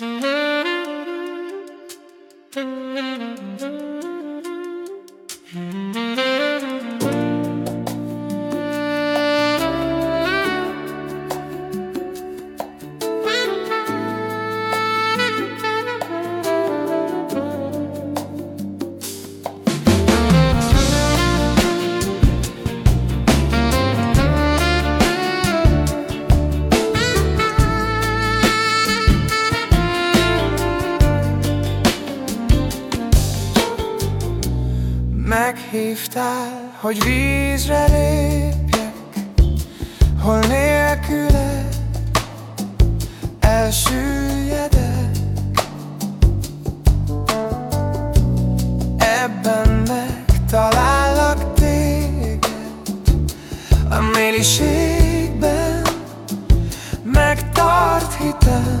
Mm-hmm. Meghívtál, hogy vízre lépjek Hol nélküle elsüllyedek. Ebben megtalállak téged A mélységben megtart hitem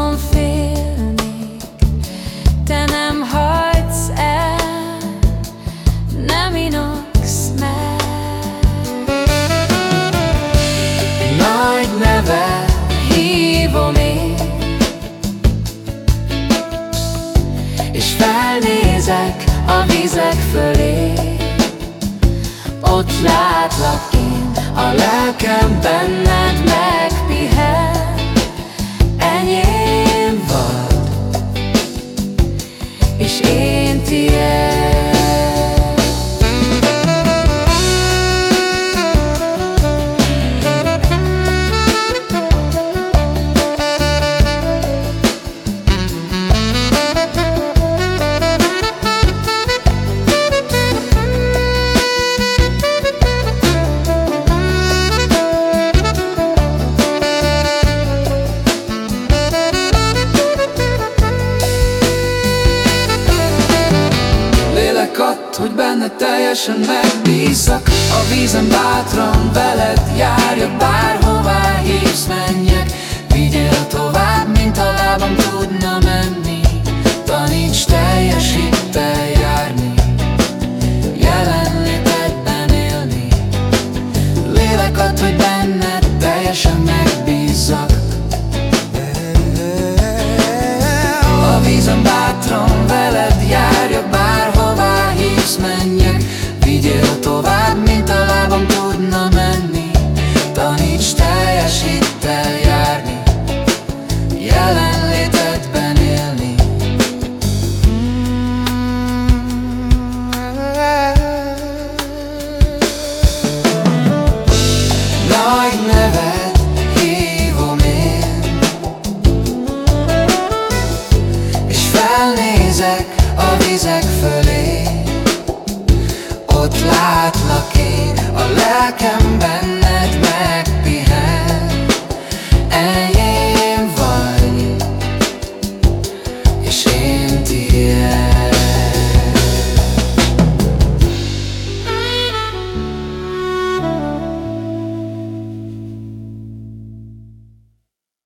a vizek fölé. Ott látlak én, a lelkem benned megpihen benne teljesen megbízak A vízem bátran veled járja Bárhová hívsz menjek. Vigyél tovább, mint a lábam tudna menni. Taníts teljesítel járni Jelenlétedben élni. Lélekat, hogy benned teljesen meg látlak én a lelkemben.